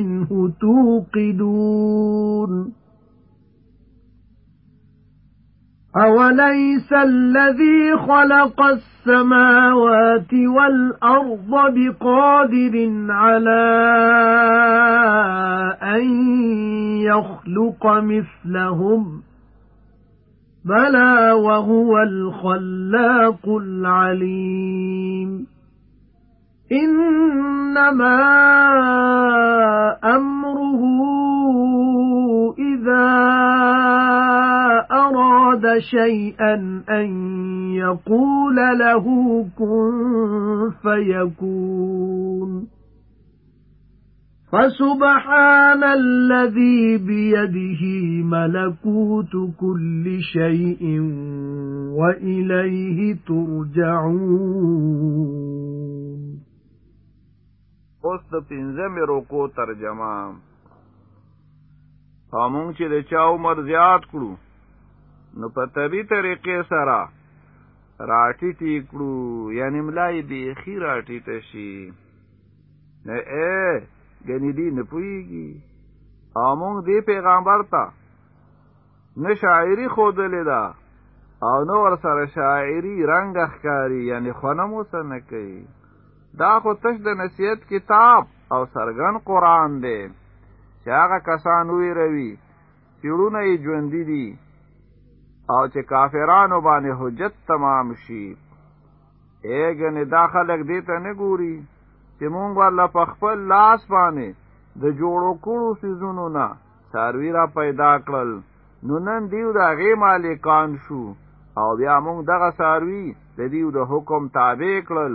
مِّنْهُ تُوقِدُونَ. أَوَلَيْسَ الَّذِي خَلَقَ السَّمَاوَاتِ وَالْأَرْضَ بِقَادِرٍ عَلَى أَن يَخْلُقَ مِثْلَهُم بَلَى وَهُوَ الْخَلَّاقُ الْعَلِيمُ. إِنَّمَا أَمْرُهُ إِذَا أَرَادَ شَيْئًا أَن يَقُولَ لَهُ كُن فَيَكُونُ. فَسُبْحَانَ الَّذِي بِيَدِهِ مَلَكُوتُ كُلِّ شَيْءٍ وَإِلَيْهِ تُرْجَعُونَ. اوس د پنځمې روکو ترجمه همون چې د چا عمر زیات کړو نو په طبي طریقې سره راټیټی کړو یعنی ملای به خیر راټیټ شي نه اے غنی دی نه پويږي امون دی پیغمبر ته نه شاعری خود لیدا او نو ور سره شاعری رنگ اخکاری یعنی خونمو سره کوي دا خو تش د نصیحت کتاب او سرګن قران دی چې هغه کسان ویروي چړونه یې ژوندې دي او چې کافرانو باندې حجت تمام شي. اګنې دا خلک دې ته نه ګوري چې مونږ ورله په خپل لاس باندې د جوړو کړو سيزونو نه ساروی را پیدا کړل. نو نن دیو دا غي مالکان شو او بیا مونږ دغه ساروی د دیو د حکم تابع کړل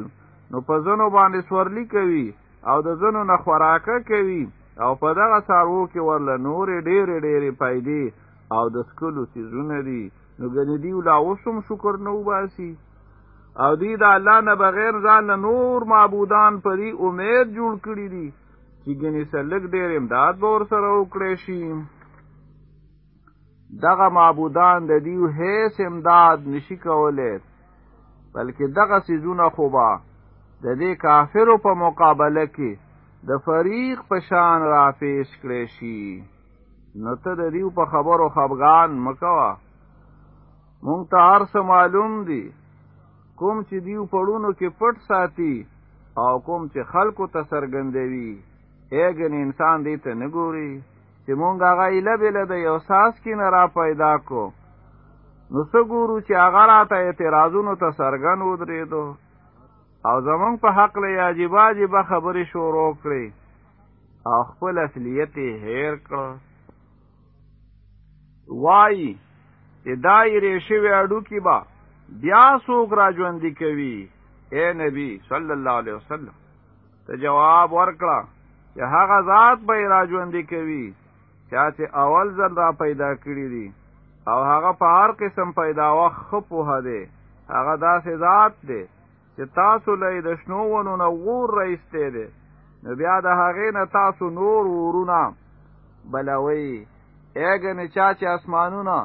نو په زنو باندې سورلی کوي او د زنو نه خوراکه کوي او په دغه سارو کې ورله نورې ډېرې ډېرې پیدې او د سکلو سیزونه دي. نو ګنې دی لا اوسم شکر نو باسي او دی د الله نه بغیر ځان نور معبودان پرې امید جوړ کړی دي چې ګنې سلک ډېر امداد ور سره وکړي شي. دغه معبودان د دیو هیڅ امداد نشي کولای. بلکې دغه سيزونه خوبا د دې کافرو په مقابله کې د فریق په شان را پیش کړي شي. نو ته د دیو په خبرو خفغان مکوا مونږ ته هر څه معلوم دي. کوم چې دیو پړونو کې پټ ساتي او کوم چې خلکو ته سرګندوي اګن انسان دې ته نه ګوري چې مونږ هغه ایله بل د یو ساس کې نه را پیدا کو نو څه ګورو چې هغه راته اعتراضونو ته سرګن ودرېدو او زمونږ په حق له عجیب عجیب خبرې شروع کړې. او خپل اصلیت هیر کړ. وای چې دایره شوی اډو کې با بیا څوک را ژوند کوي. اے نبی صلی الله علیه وسلم ته جواب ورکړه چې هغه ذات به را ژوند کوي. چې اول ځل را پیدا کړی دي او هغه په هر قسم پیدا وخت خپوه دی هغه داسې ذات دی چې تاسو لې د شنو ونو نه غور راځته دي نو بیا د هغې نه تاسو نور ورونه بلوي اګه نه چا چې اسمانونه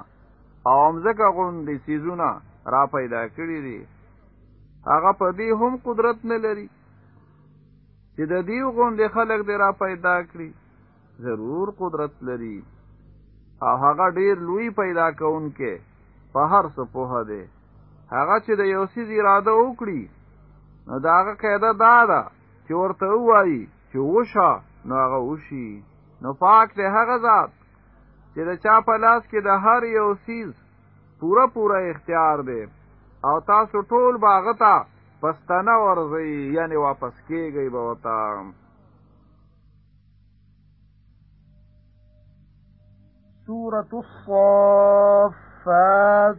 او مزګه غوندې سيزونه را پیدا کړی دي هغه په دې هم قدرت نه لري. چې د دې غوندې خلق دې را پیدا کړی ضرور قدرت لري. او هغه ډیر لوی پیدا کونکي په هر څه په ده هغه چې د یو سیز اراده وکړي نو داغه قاعده دا ده چې ورته وایي چې وشه نو هغه وشي. نو پاک دې هغه ذات چې د چا په لاس کې د هر یو سیز پورا پورا اختیار دی. او تاسو ټول باغتا پستانه ورځي یعنی واپس کېږي به وتا سورة الصافات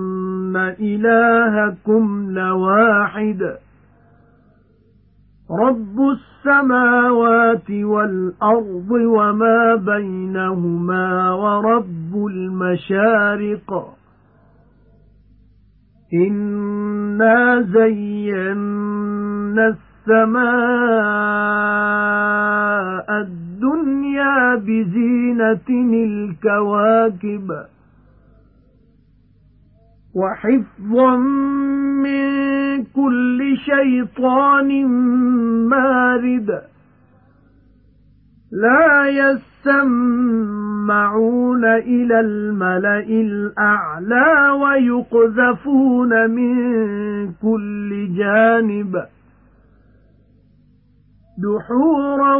إن إلهكم لواحد رب السماوات والأرض وما بينهما ورب المشارق إنا زينا السماء الدنيا بزينة الكواكب وَحِفْظًا مِّن كُلِّ شَيْطَانٍ مَّارِدٍ لَا يَسَّمَّعُونَ إِلَى الْمَلَإِ الْأَعْلَى وَيُقْذَفُونَ مِن كُلِّ جَانِبٍ دُحُورًا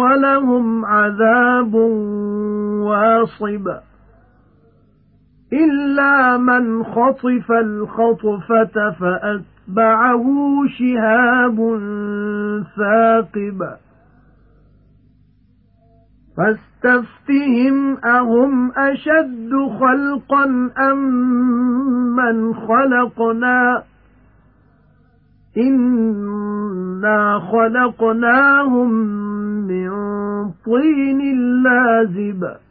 وَلَهُمْ عَذَابٌ وَاصِبٌ إِلَّا مَنْ خَطِفَ الْخَطْفَةَ فَأَتْبَعَهُ شِهَابٌ ثَاقِبٌ. فَاسْتَفْتِهِمْ أَهُمْ أَشَدُّ خَلْقًا أَمْ مَنْ خَلَقْنَا؟ إِنَّا خَلَقْنَاهُمْ مِنْ طِينٍ لَازِبٍ.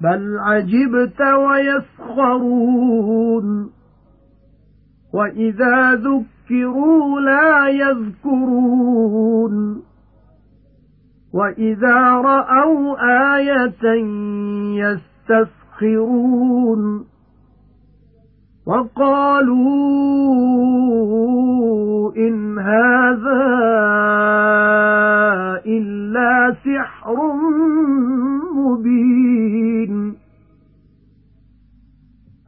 بَلْ عَجِبْتَ وَيَسْخَرُونَ. وَإِذَا ذُكِّرُوا لَا يَذْكُرُونَ. وَإِذَا رَأَوْا آيَةً يَسْتَسْخِرُونَ. وَقَالُوا إِنْ هَذَا إِلَّا سِحْرٌ مُبِينٌ.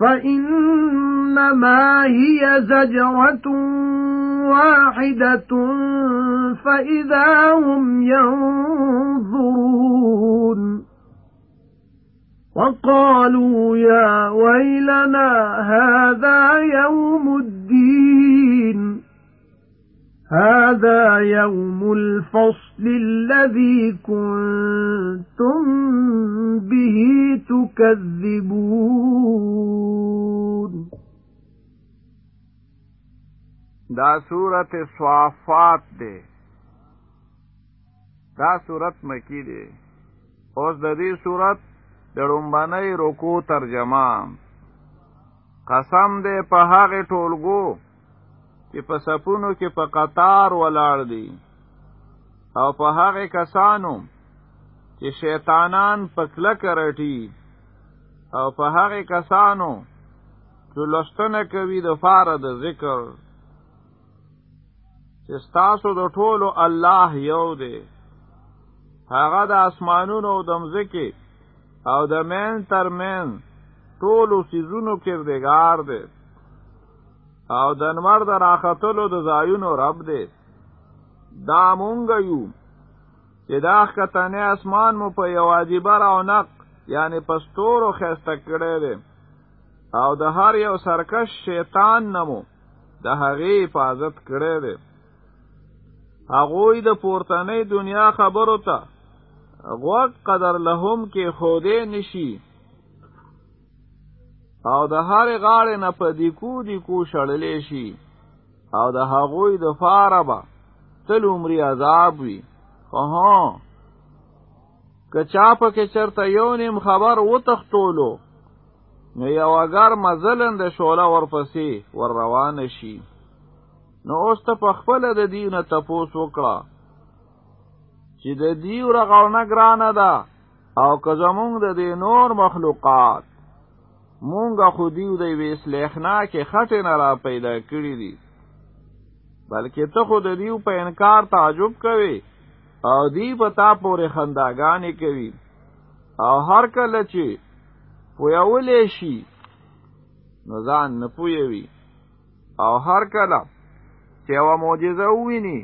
فَإِنَّمَا هِيَ زَجْرَةٌ وَاحِدَةٌ فَإِذَا هُمْ يَنظُرُونَ. وَقَالُوا يَا وَيْلَنَا هَذَا يَوْمُ الدِّينِ. هَذَا يَوْمُ الْفَصْلِ الَّذِي كُنتُم بِهِ تُكَذِّبُونَ. دا سورت صوافات ده دا سورت مکی ده اوس د دې سورت د رکو ترجمه. قسم ده په هغه چې په سپونو کې په قطار ولاړ دي. او په هغه کسانو چې شیطانان په کلک رټي. او په هغه کسانو چې لستنه کوي د فار د ذکر. چې ستاسو د ټولو الله یو دی. هغه د اسمانونو او د مځکې او د مین تر مین ټولو سيزونو کې ردګار دی او د نمر د راختلو د زایونو رب دی. دا مونږ یو. چې دا ختنه اسمان مو په یو واجبه رونق یعنی پستورو خسته کړی دی. او د هر یو سرکش شیطان نمو. د هغې حفاظت کړی دی. هغوی د پورتنۍ دنیا خبرو ته غوږ قدر لهم کې خودې نشي او د هر غاړې نه په دیکو دیکو شړلې شي. او د هغوی د فاره به تل عمرې عذاب وي. خو که چا پکې چرته یو نیم خبر وتښتولو نو یو اگر مزلن د شوله ورپسې ور روان شي. نو اوس ته په خپل د دیونه تپوس وکړه. چې د دیو رغونه ګرانه ده او که زمونږ د دې نور مخلوقات مونږه خو دیو د وی اسلحنا کې خټه نه را پیدا کړی دي. بلکې ته خو د دیو په انکار تعجب کوي او دی پتا پورې خنداګانې کوي. او هر کله چې پویولې شي نو ځان نه پویوي. او هر کله چې یو معجزه وویني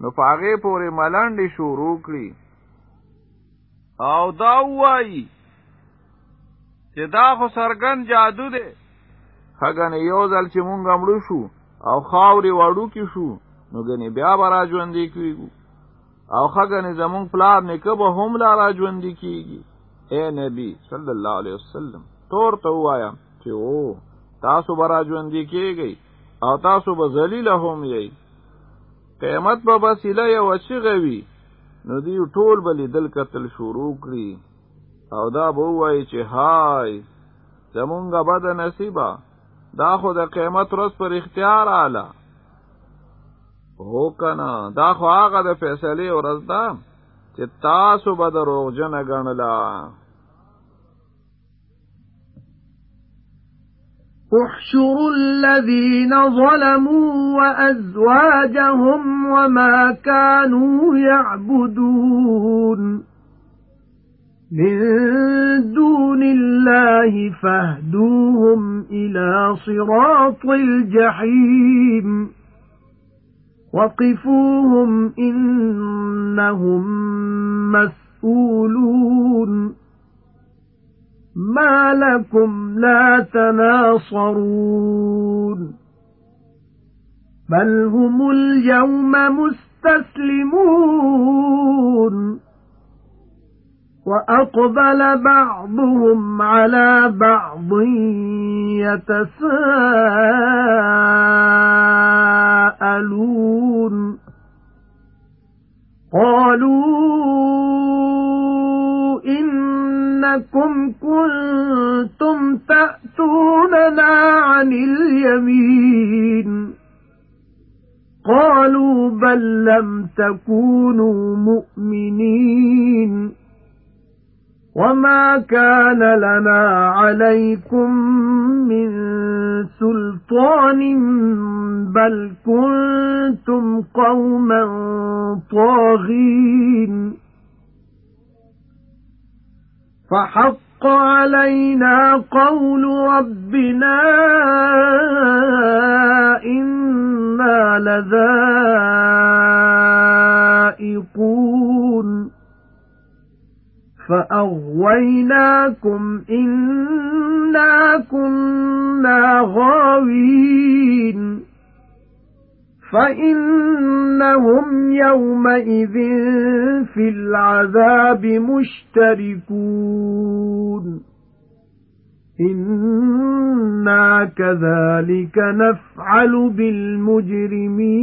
نو پاغه پورې ملنډې شروع کړي. او دا وایي چې دا خو سرګن جادو دی. هغه یو ځل چې مونږ مړو شو او خاوري وړو کې شو نو غني بیا به را ژوندې کیږو. او خګنې زمون پلار نه کبه هم لا را ژوندې کیږي. اے نبی صلی الله علیه وسلم تور ته وایا چې او تاسو به را ژوندې کیږئ او تاسو به ذلیل هم یې قیامت به وسیله یو چې غوي نو دی ټول بلی دل قتل شروع کړی أو دا به وای چې هاي زمونږه بد نصیبه. دا خو د قیامت ورځ پر اختیار اعلی هو کنه دا خو هغه د فیصله ورځ ده چې تاسو به دروغجن غنلا احشروا الذين ظلموا وأزواجهم وما كانوا يعبدون. من دون الله فاهدوهم إلى صراط الجحيم. وقفوهم إنهم مسؤولون. ما لكم لا تناصرون. بل هم اليوم مستسلمون. وَأَقْبَلَ بَعْضُهُمْ عَلَى بَعْضٍ يَتَسَاءَلُونَ. قَالُوا إِنَّكُمْ كُنتُمْ تَأْتُونَنَا عَنِ الْيَمِينِ. قَالُوا بَل لَّمْ تَكُونُوا مُؤْمِنِينَ. وَمَا كَانَ لَنَا عَلَيْكُمْ مِنْ سُلْطَانٍ بَلْ كُنْتُمْ قَوْمًا طَاغِينَ فَحَقَّ عَلَيْنَا قَوْلُ رَبِّنَا إِنَّا لَذَائِقُونَ فَأَغْوَيْنَاكُمْ إِنَّا كُنَّا غَاوِينَ فَإِنَّهُمْ يَوْمَئِذٍ فِي الْعَذَابِ مُشْتَرِكُونَ إِنَّا كَذَلِكَ نَفْعَلُ بِالْمُجْرِمِينَ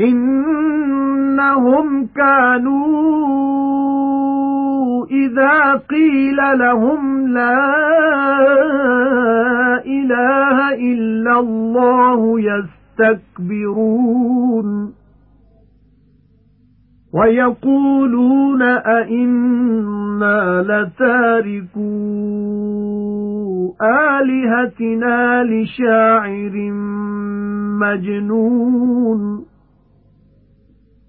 إِنَّهُمْ كَانُوا إِذَا قِيلَ لَهُمْ لَا إِلَٰهَ إِلَّا اللَّهُ يَسْتَكْبِرُونَ. وَيَقُولُونَ أَإِنَّا لَتَارِكُو آلِهَتِنَا لِشَاعِرٍ مَّجْنُونٍ.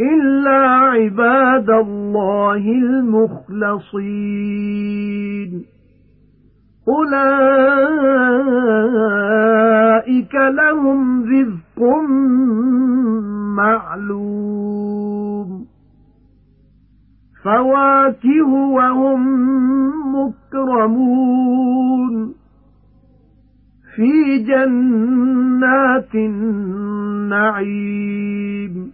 إِلَّا عِبَادَ اللَّهِ الْمُخْلَصِينَ. أُولَئِكَ لَهُمْ رِزْقٌ مَّعْلُومٌ. فَوَاكِهُ وَهُمْ مُكْرَمُونَ. فِي جَنَّاتِ النَّعِيمِ.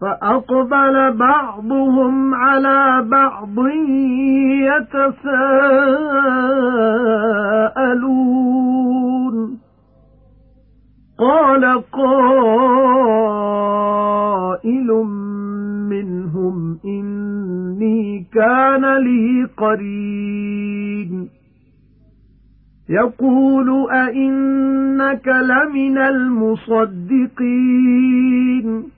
فَأَقْبَلَ بَعْضُهُمْ عَلَى بَعْضٍ يَتَسَاءَلُونَ. قَالَ قَائِلٌ مِنْهُمْ إِنِّي كَانَ لِي قَرِينٌ. يَقُولُ أَإِنَّكَ لَمِنَ الْمُصَدِّقِينَ.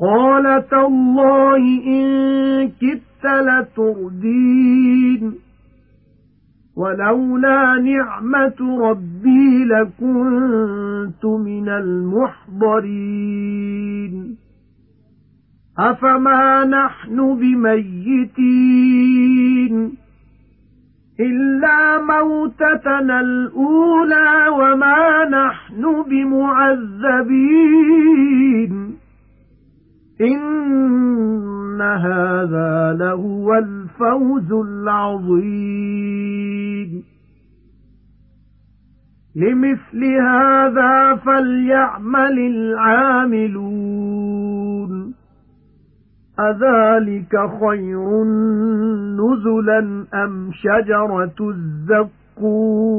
قَالَ تَاللَّهِ إِن كِدتَّ لَتُرْدِينِ وَلَوْلَا نِعْمَةُ رَبِّي لَكُنتُ مِنَ الْمُحْضَرِينَ. أَفَمَا نَحْنُ بِمَيِّتِينَ؟ إِلَّا مَوْتَتَنَا الْأُولَى وَمَا نَحْنُ بِمُعَذَّبِينَ. إِنَّ هَذَا لَهُوَ الْفَوْزُ الْعَظِيمُ لِمِثْلِ هَذَا فَلْيَعْمَلِ الْعَامِلُونَ أَذَلِكَ خَيْرٌ نُزُلًا أَمْ شَجَرَةُ الزَّقُّومِ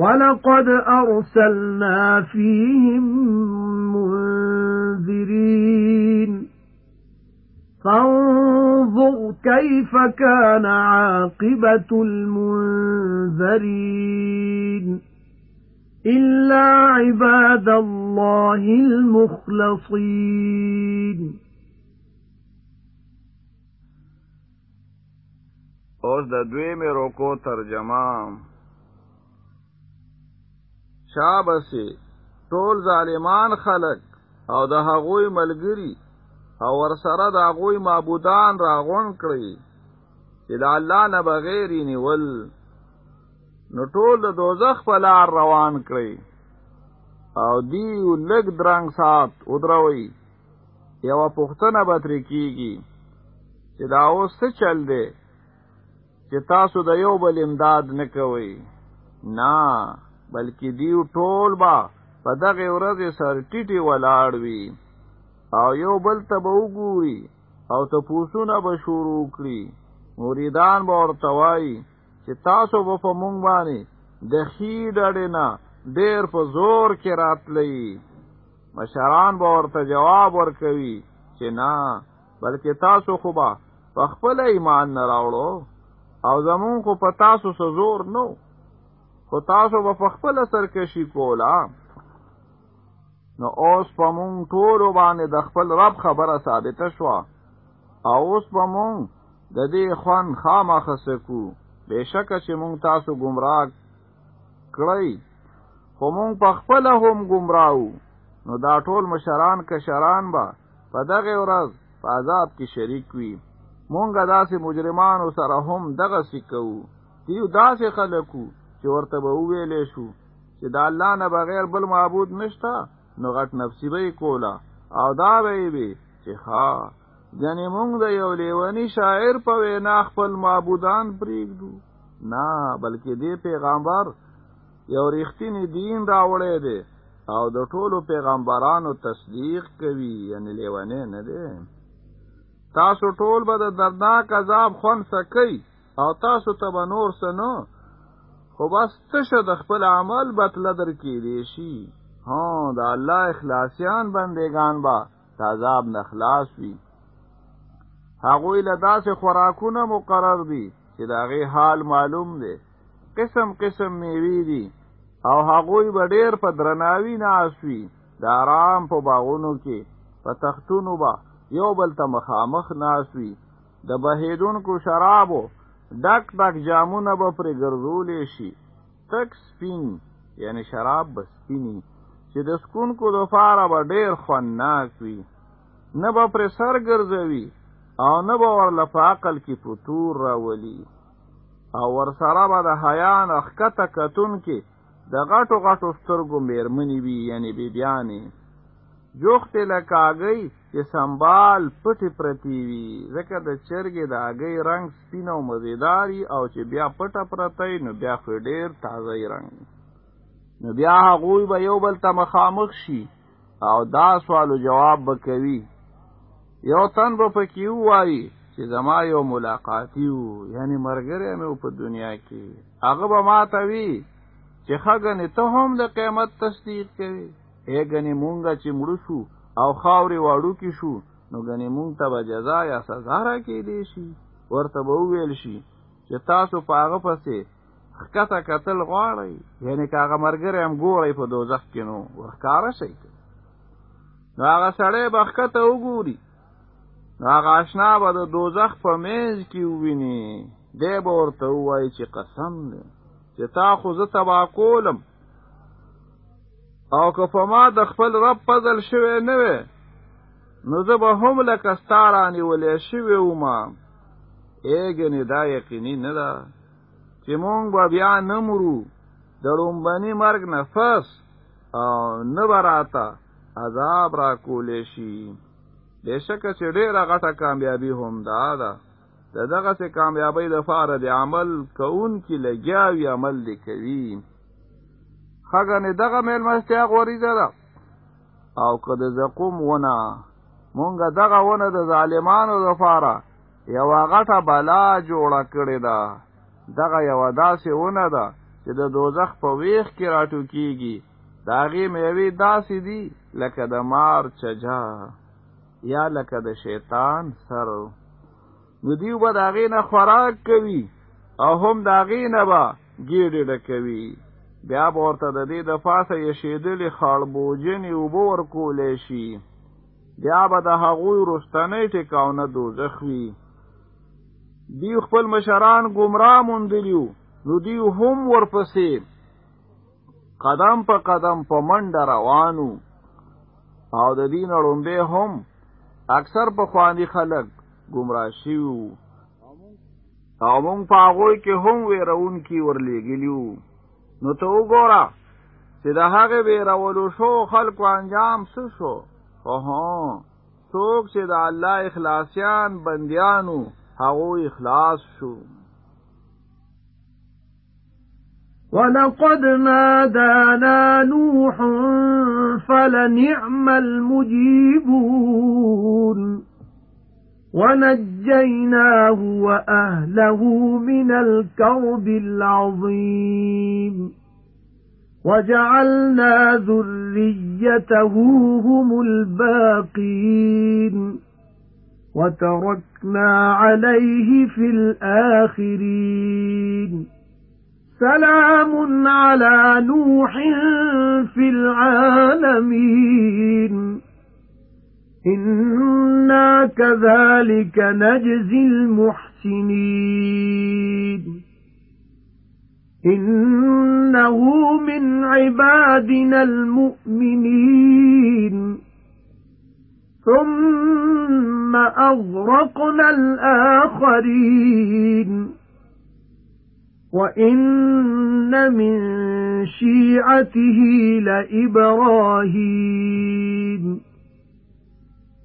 وَلَقَدْ أَرْسَلْنَا فِيهِم مُنذِرِينَ. فَانظُرْ كَيْفَ كَانَ عَاقِبَةُ الْمُنذَرِينَ. إِلَّا عِبَادَ اللَّهِ الْمُخْلَصِينَ. اوس د دوی مې روکو ترجمه شابسي ټول ظالمان خلق او د هغوی ملګری او ورسره د هغوی معبودان راغون کړی چې د الله نه بغیر نیول. نو ټول د دوزخ په لار روان کړی او دی لګ درنګ سات ودروي یو پښتنه به تر کیږي چې دا اوس څه چل دی؟ چې تاسو د یو بل امداد نه کوئ. نه بلکې دیو ټول با په دغه ورځ سر ټیټي ولاړ وي. او یو بل ته به وګوري او ته پوسونه به شروع کړي. مریدان به ورته وایي چې تاسو به په مونږ باندې د خې ډډې نه ډېر په زور کې راتلی مشران به ورته جواب ورکوي چې نه بلکې تاسو خو به په خپل ایمان نه راوړو. او زمون خو په تاسو سزور نو خو تاسو به خپل سرکشي کولا نو اوس په مونږ ټول باندې د خپل رب خبره ثابته شو او اوس په مونږ د دې خوان خامخ سکو بشکه چې مونږ تاسو گمراه کړی خو مونږ په خپل هم گمراهو نو دا ټول مشران کشران با په دغه ورځ په عذاب کې شریک وي. مونږ داسې مجرمانو سره هم دغه سکو دیو داسې خلکو چې ورته به ویلې شو چې د الله نه بغیر بل معبود نشته نو غټ نفسی به کولا او دا به وي چې ها ځنې مونږ د یو لیونی شاعر په وینا خپل معبودان پریږدو نه بلکې دې پیغمبر یو ریښتینی دین راوړی دی او د ټولو پیغمبرانو تصدیق کوي یعنی لیونه نه دی. تاسو ټول به د دردناک عذاب خون سکی او تاسو ته به نور سنو خو بس تشه د خپل عمل بتله در کې دی شي؟ ها د الله اخلاصیان بندگان به د عذاب نه خلاص وي. هغوی له داسې خوراکونه مقرر دي چې د هغې حال معلوم دی. قسم قسم میوې دي. او هغوی به ډېر په درناوي ناست وي. د آرام په باغونو کې په تختونو به یو بل ته مخامخ ناست وي. د بهیدونکو شرابو ډک ډک جامونه به پرې ګرځولې شي. تک سپین یعنی شراب به سپینی چې د سکونکو د فاره به ډېر خوندناک وي. نه به پرې سر ګرځوي او نه به ورله په عقل کې فتور راولي. او ورسره به د حیان اخکته کتون کې د غټو غټو سترګو میرمنې وي یعنی بیبیانې جوختې لکه اګۍ چې سنبال پټې پرتی وي ځکه د چرګې د اګۍ رنگ سپین او مزیداري او چې بیا پټه پرتی نو بیا خو ډېر تازه رنگ نو بیا هغوی به یو بل ته مخامخ شي او دا سوالو جواب به کوي. یو تن به پکې وایي چې زما یو ملاقاتی وو یعنی مرګره مې په دنیا کې. هغه به ما ته وی چې خګنې ته هم د قیامت تصدیق کوي اے غنی مونږه چې مړو شو او خاورې واړو کې شو نو غنی مونږ ته به جزا یا سزا را کې دی شي. ورته به ویل شي چې تاسو په هغه پسې خکته قتل غواړئ. یعنی کاغه مرګره هم ګورئ په دوزخ کې نو ورکاره شي نو هغه سړی به خکته وګوري. نو هغه آشنا به د دوزخ په میز کې وویني. دی به ورته ووایي چې قسم دی چې تا خو زه تباه کولم او که په ما د خپل رب فضل شوی نه وي نو زه به هم لکه ستا رانیولی شوی وما ایګنې دا یقیني نه ده چې مونږ به بیا نه مرو. د لومبني مرګ نفس او نه به راته عذاب را کولی شي. بېشکه چې ډېره غټه کامیابي هم دا ده. د دغسې کامیابۍ دپاره د عمل کوونکي لګیاوي عمل دی کوي خګنې دغه میلمستیا غوریزه ده. او که د زقوم ونه مونږ دغه ونه د ظالمانو لپاره یو غټه بلا جوړه کړې ده. دغه یو داسې ونه ده چې د دوزخ په ویخ کې راټوکیږي دا غي میوي داسې دي لکه د مار چجا یا لکه د شیطان سر. نو دیو به د هغې نه خوراک کوي او هم د هغې نه به ګېډې ډکوي بیا به ورته د دې د پاسه یشېدلې خړبوجنې اوبه ورکولی شي. بیا به د هغوی رستنی ټکاونه دوزخ وي. دی خپل مشران گمراه موندلیو نو دیو هم ورپسې قدم په قدم په منډه روانو او د دین اړومبه هم اکثر په خواني خلک گمراه شیو او مونږ په هغه کې هم ويرون کی ورلېګلیو نو ته وګوره چې د هغه ويرولو شو خلکو انجام څه شو؟ اوه څوک چې د الله اخلاصيان بنديانو هغه اخلاص شو. وَلَقَدْ نَادَانَا نُوحٌ فَلَنِعْمَ الْمُجِيبُونَ وَنَجَّيْنَاهُ وَأَهْلَهُ مِنَ الْكَرْبِ الْعَظِيمِ. وَجَعَلْنَا ذُرِّيَّتَهُ هُمُ الْبَاقِينَ. وَتَرَكْنَا عَلَيْهِ فِي الْآخِرِينَ. سَلَامٌ عَلَى نُوحٍ فِي الْعَالَمِينَ. إِنَّا كَذَلِكَ نَجْزِي الْمُحْسِنِينَ إِنَّهُ مِنْ عِبَادِنَا الْمُؤْمِنِينَ ثُمَّ أَغْرَقْنَا الْآخَرِينَ وَإِنَّ مِن شِيعَتِهِ لَإِبْرَاهِيمَ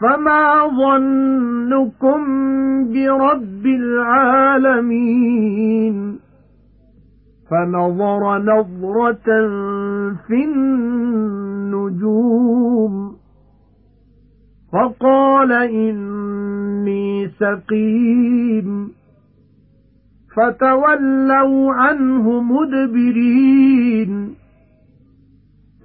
فَمَا ظَنُّكُمْ بِرَبِّ الْعَالَمِينَ فَنَظَرَ نَظْرَةً فِي النُّجُومِ فَقَالَ إِنِّي سَقِيمٌ فَتَوَلَّوْا عَنْهُ مُدْبِرِينَ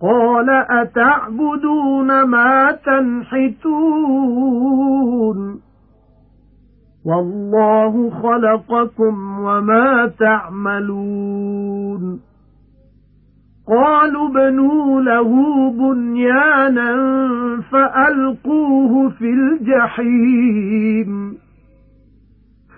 قَالَ أَتَعْبُدُونَ مَا تَنْحِتُونَ؟ وَاللَّهُ خَلَقَكُمْ وَمَا تَعْمَلُونَ. قَالُوا بَنُوا لَهُ بُنْيَانًا فَأَلْقُوهُ فِي الْجَحِيمِ.